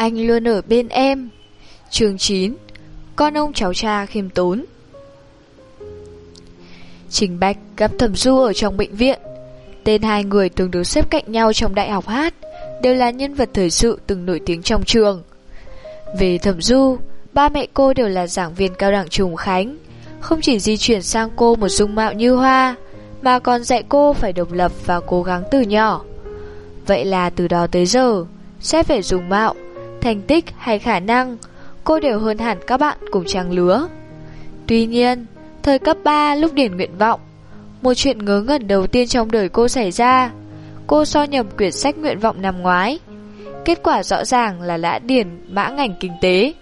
Anh luôn ở bên em. Chương 9 Con ông cháu cha khiêm tốn. Trình Bạch gặp Thẩm Du ở trong bệnh viện. Tên hai người từng được xếp cạnh nhau trong đại học hát, Đều là nhân vật thời sự từng nổi tiếng trong trường. Về Thẩm Du, Ba mẹ cô đều là giảng viên cao đẳng trùng Khánh. Không chỉ di chuyển sang cô một dung mạo như hoa, Mà còn dạy cô phải độc lập và cố gắng từ nhỏ. Vậy là từ đó tới giờ Xét về dùng mạo Thành tích hay khả năng, Cô đều hơn hẳn các bạn cùng trang lứa. Tuy nhiên, Thời cấp 3 lúc điển nguyện vọng, Một chuyện ngớ ngẩn đầu tiên trong đời cô xảy ra, Cô so nhầm quyển sách nguyện vọng năm ngoái. Kết quả rõ ràng là đã điển, mã ngành kinh tế,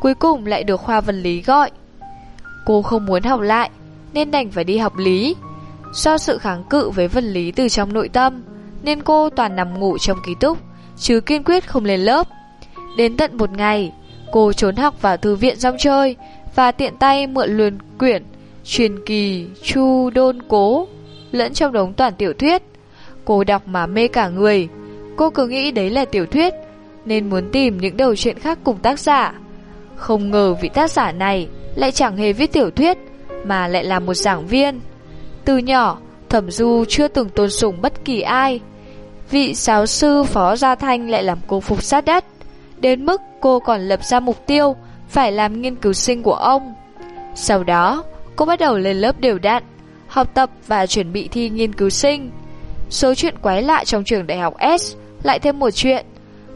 Cuối cùng lại được khoa vật lý gọi. Cô không muốn học lại, Nên đành phải đi học lý. Do sự kháng cự với vật lý từ trong nội tâm, Nên cô toàn nằm ngủ trong ký túc, Chứ kiên quyết không lên lớp. Đến tận một ngày. Cô trốn học vào thư viện rong chơi Và tiện tay mượn luồn quyển Truyền kỳ Chu Đôn Cố Lẫn trong đống toàn tiểu thuyết. Cô đọc mà mê cả người. Cô cứ nghĩ đấy là tiểu thuyết, Nên muốn tìm những đầu chuyện khác cùng tác giả. Không ngờ vị tác giả này Lại chẳng hề viết tiểu thuyết, Mà lại là một giảng viên. Từ nhỏ, Thẩm Du chưa từng tôn sùng bất kỳ ai. Vị giáo sư Phó Gia Thanh lại làm cô phục sát đất. Đến mức cô còn lập ra mục tiêu, Phải làm nghiên cứu sinh của ông. Sau đó, Cô bắt đầu lên lớp đều đặn, Học tập và chuẩn bị thi nghiên cứu sinh. Số chuyện quái lạ trong trường đại học S Lại thêm một chuyện,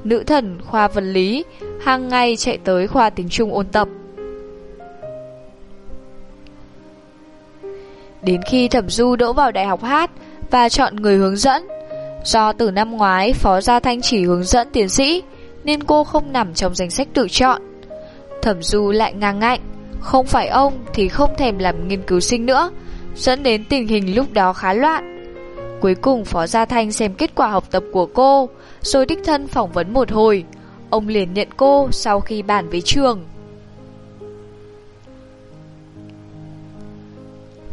Nữ thần khoa vật lý hàng ngày chạy tới khoa tiếng Trung ôn tập. Đến khi Thẩm Du đỗ vào đại học hát Và chọn người hướng dẫn, Do từ năm ngoái Phó Gia Thanh chỉ hướng dẫn tiến sĩ nên cô không nằm trong danh sách tự chọn. Thẩm Du lại ngang ngạnh, Không phải ông thì không thèm làm nghiên cứu sinh nữa, Dẫn đến tình hình lúc đó khá loạn. Cuối cùng Phó Gia Thanh xem kết quả học tập của cô, Rồi đích thân phỏng vấn một hồi. Ông liền nhận cô sau khi bàn với trường.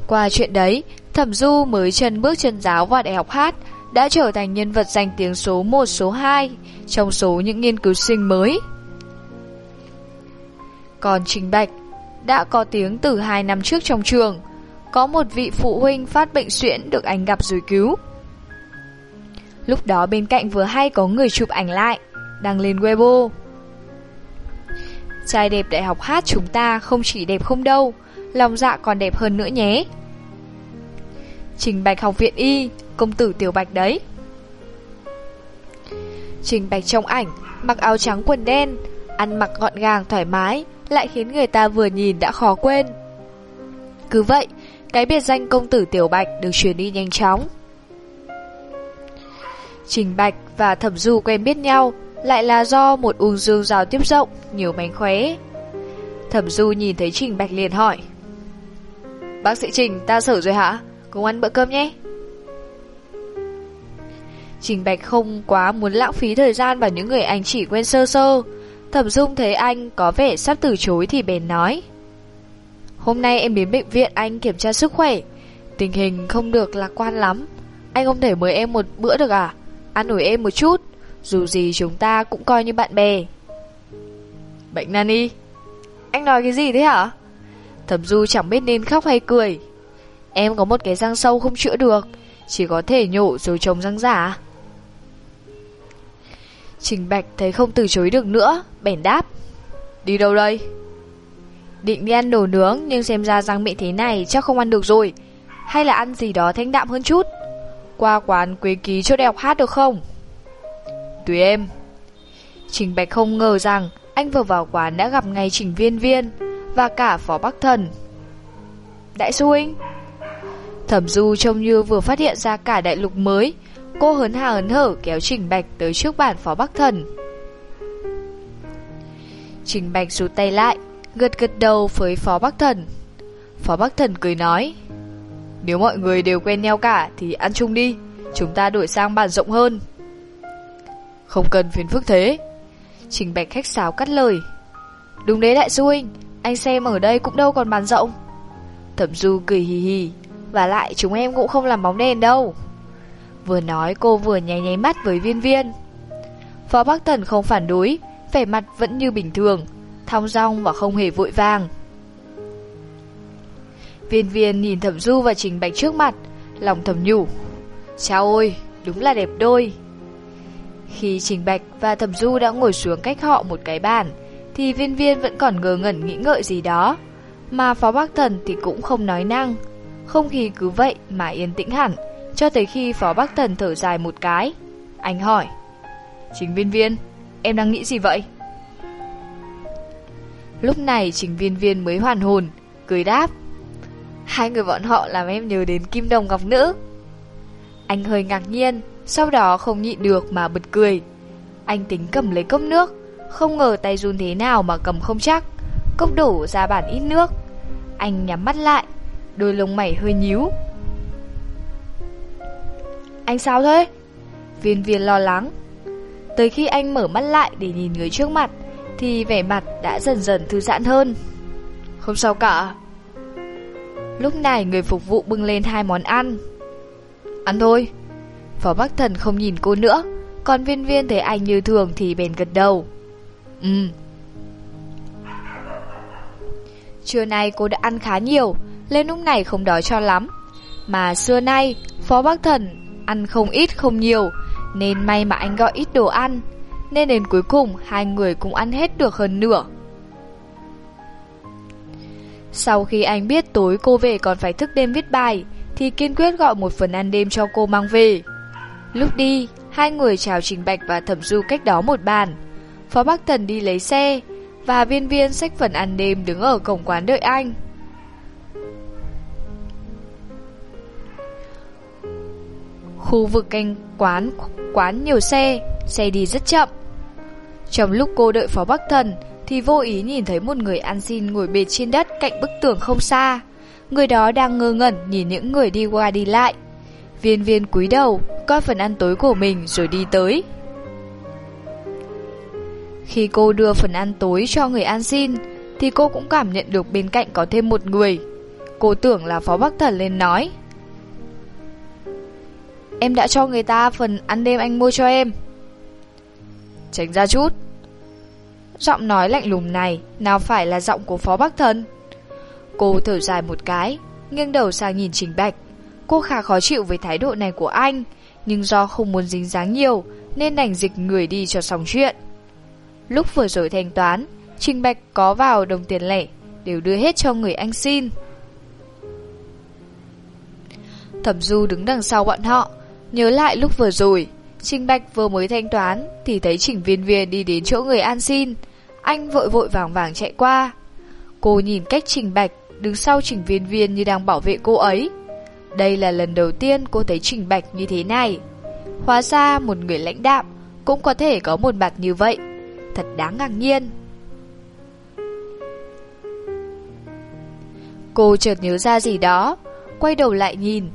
Qua chuyện đấy, Thẩm Du mới chân bước chân giáo vào đại học hát đã trở thành nhân vật danh tiếng số 1 số 2 Trong số những nghiên cứu sinh mới Còn Trình Bạch Đã có tiếng từ 2 năm trước trong trường có một vị phụ huynh phát bệnh suyễn được anh gặp rồi cứu. Lúc đó bên cạnh vừa hay có người chụp ảnh lại, đăng lên Weibo. Trai đẹp đại học hát chúng ta không chỉ đẹp không đâu, lòng dạ còn đẹp hơn nữa nhé. Trình Bạch học viện Y, công tử Tiểu Bạch đấy. Trình Bạch trong ảnh, mặc áo trắng quần đen, ăn mặc gọn gàng thoải mái, lại khiến người ta vừa nhìn đã khó quên. Cứ vậy, cái biệt danh công tử Tiểu Bạch được truyền đi nhanh chóng. Trình Bạch và Thẩm Du quen biết nhau lại là do một uống dương giao tiếp rộng, nhiều mánh khóe. Thẩm Du nhìn thấy Trình Bạch liền hỏi. Bác sĩ Trình, ta sở rồi hả? Cùng ăn bữa cơm nhé. Trình Bạch không quá muốn lãng phí thời gian vào những người anh chỉ quen sơ sơ. Thẩm Dung thấy anh có vẻ sắp từ chối thì bèn nói. Hôm nay em đến bệnh viện anh kiểm tra sức khỏe. Tình hình không được lạc quan lắm. Anh không thể mời em một bữa được à? Ăn ủi em một chút. Dù gì chúng ta cũng coi như bạn bè. Bệnh nani Anh nói cái gì thế hả? Thẩm Du chẳng biết nên khóc hay cười. Em có một cái răng sâu không chữa được, Chỉ có thể nhổ rồi trồng răng giả. Trình Bạch thấy không từ chối được nữa, Bèn đáp. Đi đâu đây? Định đi ăn đồ nướng, nhưng xem ra răng miệng thế này chắc không ăn được rồi. Hay là ăn gì đó thanh đạm hơn chút? Qua quán quế ký cho đại hát được không? Tùy em. Trình Bạch không ngờ rằng Anh vừa vào quán đã gặp ngay Trình Viên Viên Và cả Phó Bắc Thần. Đại sư huynh. Thẩm Du trông như vừa phát hiện ra cả đại lục mới Cô hớn hà hớn hở kéo Trình Bạch tới trước bàn Phó Bắc Thần Trình Bạch rút tay lại gật gật đầu với Phó Bắc Thần. Phó Bắc Thần cười nói, nếu mọi người đều quen nhau cả thì ăn chung đi, chúng ta đổi sang bàn rộng hơn. Không cần phiền phức thế. Trình Bạch khách sáo cắt lời. Đúng đấy đại sư huynh, anh xem ở đây cũng đâu còn bàn rộng. Thẩm Du cười hì hì, và lại chúng em cũng không làm bóng đèn đâu. Vừa nói cô vừa nháy nháy mắt với viên viên. Phó Bắc Thần không phản đối, vẻ mặt vẫn như bình thường, thong dong và không hề vội vàng. Viên viên nhìn thẩm du và trình bạch trước mặt, lòng thầm nhủ. Chào ôi, đúng là đẹp đôi. Khi Trình Bạch và Thẩm Du đã ngồi xuống cách họ một cái bàn, thì viên viên vẫn còn ngờ ngẩn nghĩ ngợi gì đó. Mà Phó Bắc Thần thì cũng không nói năng. Không khí cứ vậy mà yên tĩnh hẳn, cho tới khi Phó Bắc Thần thở dài một cái. Anh hỏi, Trình viên viên, em đang nghĩ gì vậy? Lúc này Trình viên viên mới hoàn hồn, cười đáp. Hai người bọn họ làm em nhớ đến Kim Đồng Ngọc Nữ. Anh hơi ngạc nhiên, sau đó không nhịn được mà bật cười. Anh tính cầm lấy cốc nước, không ngờ tay run thế nào mà cầm không chắc. Cốc đổ ra bản ít nước. Anh nhắm mắt lại, đôi lông mày hơi nhíu. Anh sao thế? Viên viên lo lắng. Tới khi anh mở mắt lại để nhìn người trước mặt, thì vẻ mặt đã dần dần thư giãn hơn. Không sao cả. Lúc này người phục vụ bưng lên hai món ăn. Ăn thôi. Phó Bắc Thần không nhìn cô nữa, còn viên viên thấy anh như thường thì bèn gật đầu. Ừ. Trưa nay cô đã ăn khá nhiều, lên lúc này không đói cho lắm. Mà xưa nay, Phó Bắc Thần ăn không ít không nhiều, nên may mà anh gọi ít đồ ăn. Nên đến cuối cùng hai người cũng ăn hết được hơn nửa. Sau khi anh biết tối cô về còn phải thức đêm viết bài, thì kiên quyết gọi một phần ăn đêm cho cô mang về. Lúc đi, hai người chào Trình Bạch và Thẩm Du cách đó một bàn. Phó Bắc Thần đi lấy xe, và viên viên xách phần ăn đêm đứng ở cổng quán đợi anh. Khu vực canh quán, quán nhiều xe, xe đi rất chậm. Trong lúc cô đợi Phó Bắc Thần, thì vô ý nhìn thấy một người ăn xin ngồi bệt trên đất cạnh bức tường không xa. Người đó đang ngơ ngẩn nhìn những người đi qua đi lại. Viên viên cúi đầu, coi phần ăn tối của mình rồi đi tới. Khi cô đưa phần ăn tối cho người ăn xin, thì cô cũng cảm nhận được bên cạnh có thêm một người. Cô tưởng là Phó Bắc Thần lên nói. Em đã cho người ta phần ăn đêm anh mua cho em. Tránh ra chút. Giọng nói lạnh lùng này nào phải là giọng của Phó Bắc Thần. Cô thở dài một cái, nghiêng đầu sang nhìn Trình Bạch. Cô khá khó chịu với thái độ này của anh, nhưng do không muốn dính dáng nhiều nên đành dịch người đi cho xong chuyện. Lúc vừa rồi thanh toán, Trình Bạch có vào đồng tiền lẻ, đều đưa hết cho người anh xin. Thẩm Du đứng đằng sau bọn họ, nhớ lại lúc vừa rồi, Trình Bạch vừa mới thanh toán thì thấy Trình Viên Viên đi đến chỗ người an xin. Anh vội vội vàng vàng chạy qua. Cô nhìn cách Trình Bạch đứng sau Trình Viên Viên như đang bảo vệ cô ấy. Đây là lần đầu tiên cô thấy Trình Bạch như thế này. Hóa ra một người lãnh đạm cũng có thể có một mặt như vậy. Thật đáng ngạc nhiên. Cô chợt nhớ ra gì đó, quay đầu lại nhìn.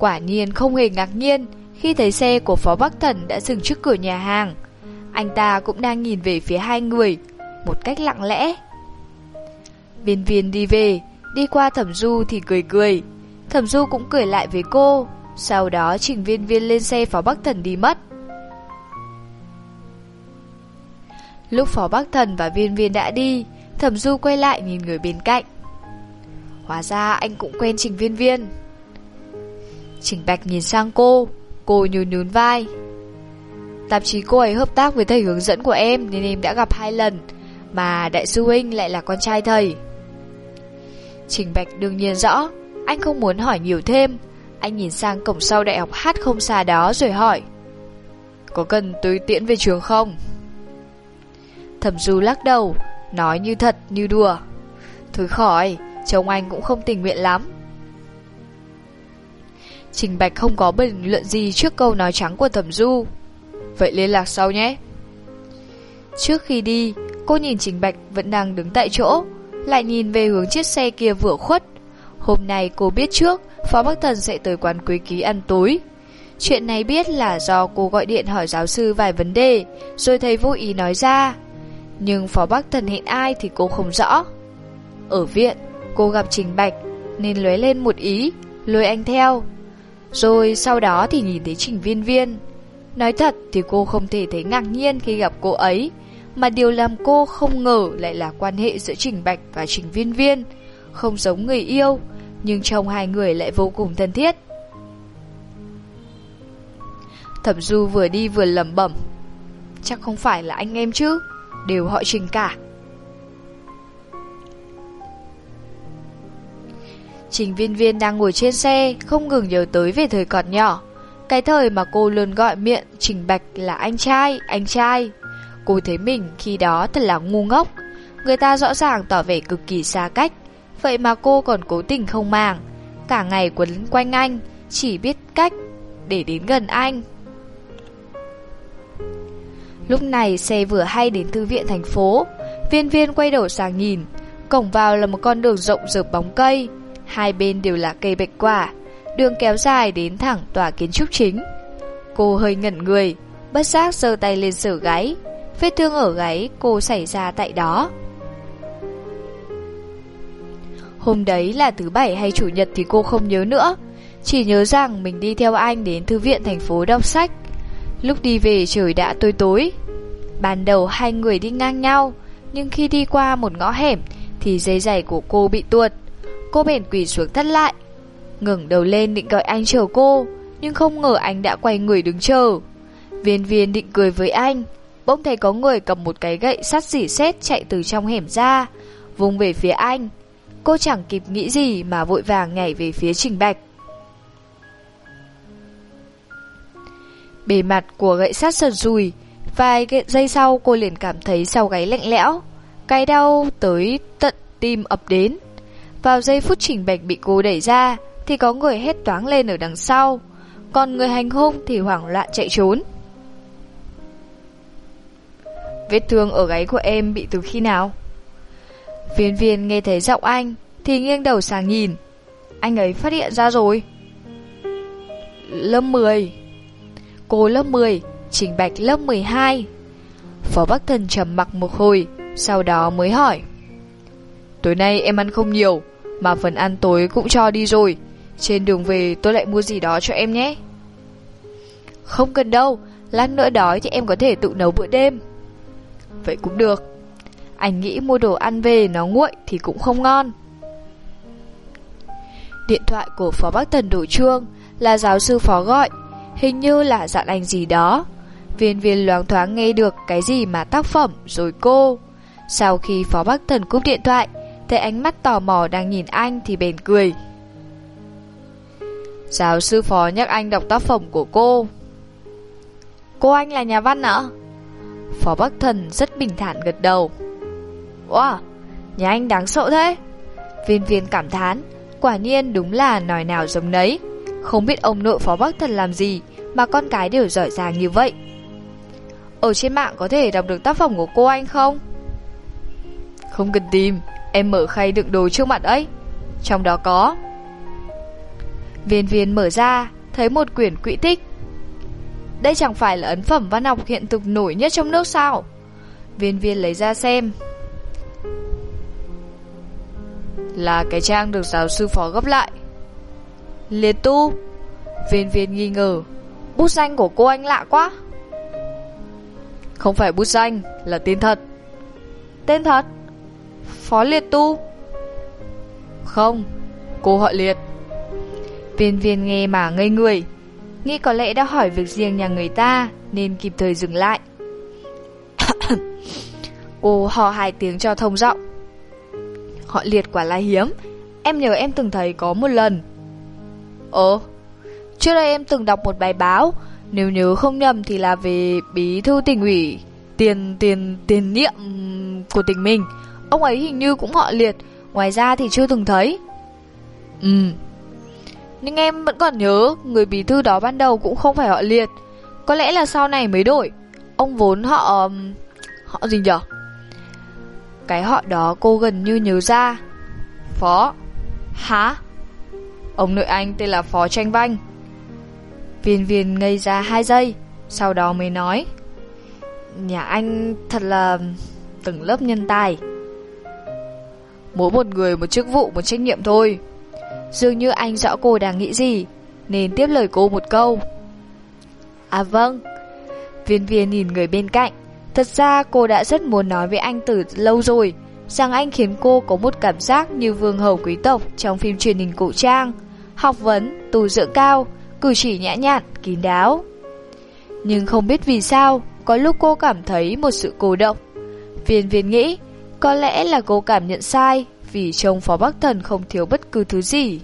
Quả nhiên không hề ngạc nhiên khi thấy xe của Phó Bắc Thần đã dừng trước cửa nhà hàng. Anh ta cũng đang nhìn về phía hai người, một cách lặng lẽ. Viên viên đi về, đi qua thẩm du thì cười cười. Thẩm du cũng cười lại với cô. Sau đó trình viên viên lên xe Phó Bắc Thần đi mất. Lúc Phó Bắc Thần và viên viên đã đi, thẩm du quay lại nhìn người bên cạnh. Hóa ra anh cũng quen trình viên viên. Trình Bạch nhìn sang cô, cô nhún nhún vai. Tạp chí cô ấy hợp tác với thầy hướng dẫn của em nên em đã gặp hai lần, mà đại sư huynh lại là con trai thầy. Trình Bạch đương nhiên rõ, anh không muốn hỏi nhiều thêm. Anh nhìn sang cổng sau đại học hát không xa đó rồi hỏi. Có cần tôi tiễn về trường không? Thẩm Du lắc đầu, nói như thật như đùa. Thôi khỏi, chồng anh cũng không tình nguyện lắm. Trình Bạch không có bình luận gì trước câu nói trắng của Thẩm Du. Vậy liên lạc sau nhé. Trước khi đi, cô nhìn Trình Bạch vẫn đang đứng tại chỗ, lại nhìn về hướng chiếc xe kia vừa khuất. Hôm nay cô biết trước, Phó Bắc Thần sẽ tới quán quý ký ăn tối. Chuyện này biết là do cô gọi điện hỏi giáo sư vài vấn đề, rồi thấy vô ý nói ra. Nhưng Phó Bắc Thần hẹn ai thì cô không rõ. Ở viện, cô gặp Trình Bạch, nên lóe lên một ý, lôi anh theo. Rồi sau đó thì nhìn thấy Trình Viên Viên. Nói thật thì cô không thể thấy ngạc nhiên khi gặp cô ấy, Mà điều làm cô không ngờ lại là quan hệ giữa Trình Bạch và Trình Viên Viên. Không giống người yêu Nhưng trong hai người lại vô cùng thân thiết. Thẩm Du vừa đi vừa lẩm bẩm Chắc không phải là anh em chứ? Đều họ Trình cả. Trình viên viên đang ngồi trên xe Không ngừng nhớ tới về thời còn nhỏ. Cái thời mà cô luôn gọi miệng Trình Bạch là anh trai, anh trai. Cô thấy mình khi đó thật là ngu ngốc. Người ta rõ ràng tỏ vẻ cực kỳ xa cách. Vậy mà cô còn cố tình không màng. Cả ngày quấn quanh anh Chỉ biết cách để đến gần anh. Lúc này xe vừa hay đến thư viện thành phố. Viên viên quay đầu sang nhìn. Cổng vào là một con đường rộng rợp bóng cây. Hai bên đều là cây bạch quả. Đường kéo dài đến thẳng tòa kiến trúc chính. Cô hơi ngẩn người, Bất giác giơ tay lên sửa gáy. Vết thương ở gáy cô xảy ra tại đó. Hôm đấy là thứ bảy hay chủ nhật thì cô không nhớ nữa. Chỉ nhớ rằng mình đi theo anh đến thư viện thành phố đọc sách. Lúc đi về trời đã tối tối. Ban đầu hai người đi ngang nhau, Nhưng khi đi qua một ngõ hẻm Thì dây giày của cô bị tuột. Cô bèn quỳ xuống thắt lại ngẩng đầu lên định gọi anh chờ cô Nhưng không ngờ anh đã quay người đứng chờ. Viên viên định cười với anh Bỗng thấy có người cầm một cái gậy sắt dỉ xét chạy từ trong hẻm ra Vùng về phía anh. Cô chẳng kịp nghĩ gì mà vội vàng nhảy về phía Trình Bạch. Bề mặt của gậy sắt sần sùi, Vài giây sau cô liền cảm thấy sau gáy lạnh lẽo Cái đau tới tận tim ập đến. Vào giây phút Trình Bạch bị cô đẩy ra, Thì có người hét toáng lên ở đằng sau. Còn người hành hung thì hoảng loạn chạy trốn. Vết thương ở gáy của em bị từ khi nào? Viên viên nghe thấy giọng anh, Thì nghiêng đầu sang nhìn. Anh ấy phát hiện ra rồi. Lớp 10 Cô lớp 10 Trình Bạch lớp 12 Phó Bắc Thần trầm mặc một hồi, Sau đó mới hỏi. Tối nay em ăn không nhiều, Mà phần ăn tối cũng cho đi rồi. Trên đường về tôi lại mua gì đó cho em nhé. Không cần đâu, Lát nữa đói thì em có thể tự nấu bữa đêm. Vậy cũng được. Anh nghĩ mua đồ ăn về nó nguội thì cũng không ngon. Điện thoại của Phó Bắc Thần đổ chuông, Là giáo sư Phó gọi, Hình như là dặn anh gì đó. Viên viên loáng thoáng nghe được cái gì mà tác phẩm, rồi cô. Sau khi Phó Bắc Thần cúp điện thoại Thấy ánh mắt tò mò đang nhìn anh thì bền cười. Giáo sư Phó nhắc anh đọc tác phẩm của cô. Cô anh là nhà văn ạ? Phó Bắc Thần rất bình thản gật đầu. Wow, nhà anh đáng sợ thế. Viên viên cảm thán Quả nhiên đúng là nói nào giống nấy. Không biết ông nội Phó Bắc Thần làm gì Mà con cái đều giỏi giang như vậy. Ở trên mạng có thể đọc được tác phẩm của cô anh không? Không cần tìm. Em mở khay đựng đồ trước mặt ấy. Trong đó có. Viên viên mở ra, Thấy một quyển quỹ tích. Đây chẳng phải là ấn phẩm văn học hiện thực nổi nhất trong nước sao? Viên viên lấy ra xem. Là cái trang được giáo sư phó gấp lại. Liệt tu. Viên viên nghi ngờ. Bút danh của cô anh lạ quá. Không phải bút danh, Là tên thật. Tên thật? Phó liệt tu. Không, Cô họ liệt. Viên viên nghe mà ngây người. Nghĩ có lẽ đã hỏi việc riêng nhà người ta Nên kịp thời dừng lại. Cô họ hai tiếng cho thông giọng. Họ liệt quả là hiếm. Em nhớ em từng thấy có một lần. Ồ, Trước đây em từng đọc một bài báo, Nếu nhớ không nhầm thì là về bí thư tỉnh ủy, Tiền tiền tiền nhiệm của tỉnh mình. Ông ấy hình như cũng họ liệt Ngoài ra thì chưa từng thấy. Ừ. Nhưng em vẫn còn nhớ Người bí thư đó ban đầu cũng không phải họ liệt. Có lẽ là sau này mới đổi. Ông vốn họ... Họ gì nhở? Cái họ đó cô gần như nhớ ra. Phó. Hả? Ông nội anh tên là Phó Tranh Vanh Viên viên ngây ra hai giây Sau đó mới nói. Nhà anh thật là Từng lớp nhân tài Mỗi một người một chức vụ một trách nhiệm thôi. Dường như anh rõ cô đang nghĩ gì Nên tiếp lời cô một câu. À vâng. Viên viên nhìn người bên cạnh. Thật ra cô đã rất muốn nói với anh từ lâu rồi, rằng anh khiến cô có một cảm giác như vương hầu quý tộc trong phim truyền hình cổ trang, học vấn, tù dưỡng cao, cử chỉ nhã nhặn, kín đáo. Nhưng không biết vì sao, có lúc cô cảm thấy một sự cô động. Viên viên nghĩ, có lẽ là cô cảm nhận sai, vì trông Phó Bắc Thần không thiếu bất cứ thứ gì.